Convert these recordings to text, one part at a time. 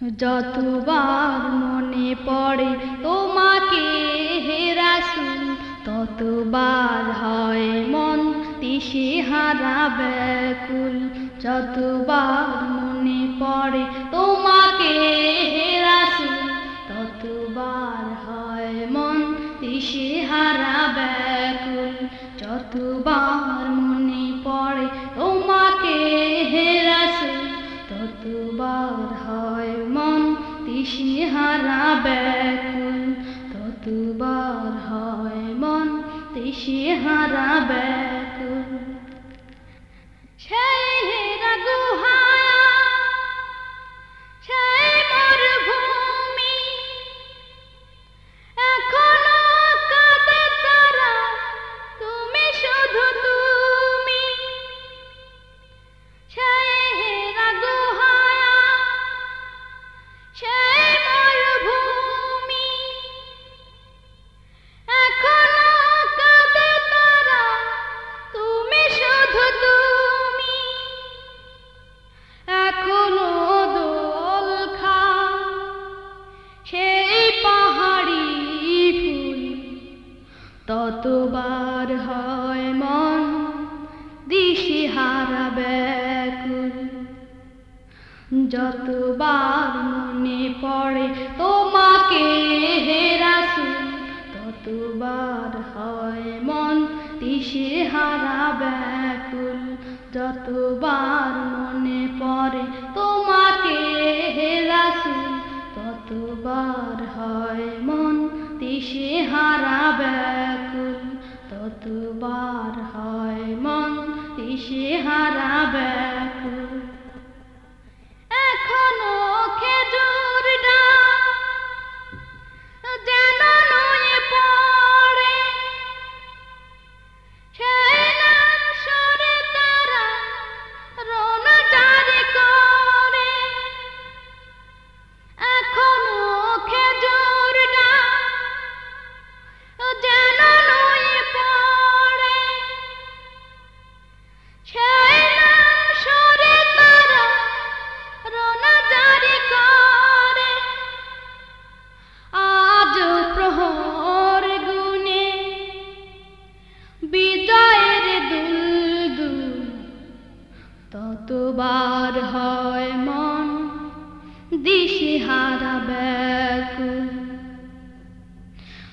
যতবার মনে পড়ে তোমাকে হেরাসুল ততবার হয় মন তিসে হারা ব্যাকুল। যতবার মনে পড়ে তোমাকে হেরাসুল ততবার হয় মন তিসে হারা ব্যাকুল। যতবার মনে পড়ে তোমাকে হেরাসুল ততবার তিসে হারা ব্যাকুল ততবার হয় মন তৃষিহারা হারা ব্যাকুল। সেই যতবার মনে পড়ে তোমাকে হেরাসুল ততবার হয় মন দিশে হারা ব্যাকুল। যতবার মনে পড়ে তোমাকে হেরাসুল ততবার হয় মন দিশে হারা ব্যাকুল। ততবার হয় মন দিশে হারা ব্যাকুল।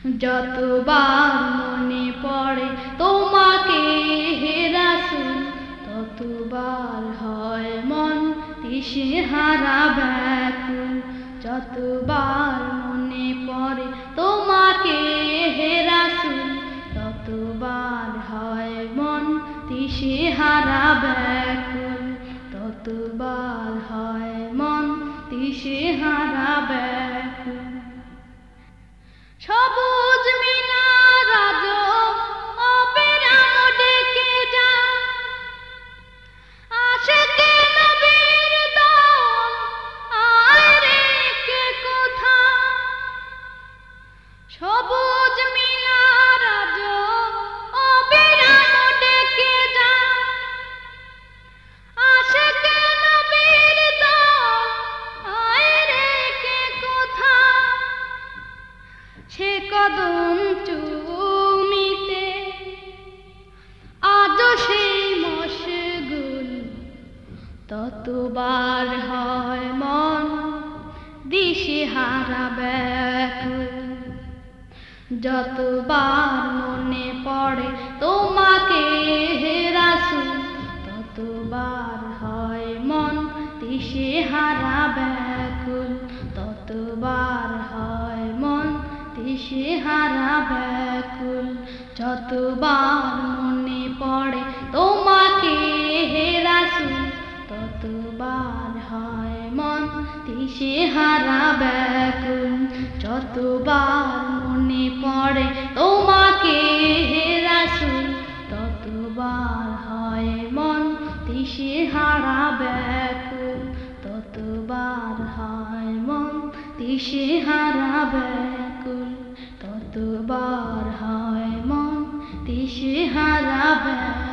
যতবার মনে পড়ে তোমাকে হেরাসুল ততবার হয় মন দিশে হারা ব্যাকুল। যতবার মনে পড়ে তোমাকে হেরাসুল ততবার হয় মন দিশে হারা ব্যাকুল। ততবার হয় মন দিশে হারা ব্যাকুল। সবুজ Chicken! ততবার হয় মন দিশে হারা ব্যাকুল। যতবার মনে পড়ে তোমাকে হেরাসুল ততবার হয় মন দিশে হারা ব্যাকুল। ততবার হয় মন দিশে হারা ব্যাকুল। যতবার মনে পড়ে হেরাসুল ততবার হয় মন দিশে হারা ব্যাকুল যতবার মনে পড়ে তোমাকে হেরাসুল ততবার হয় মন দিশে হারা ব্যাকুল ততবার হয় মন দিশে হারা ব্যাকুল ততবার হয় মন দিশে হারা ব্যাকুল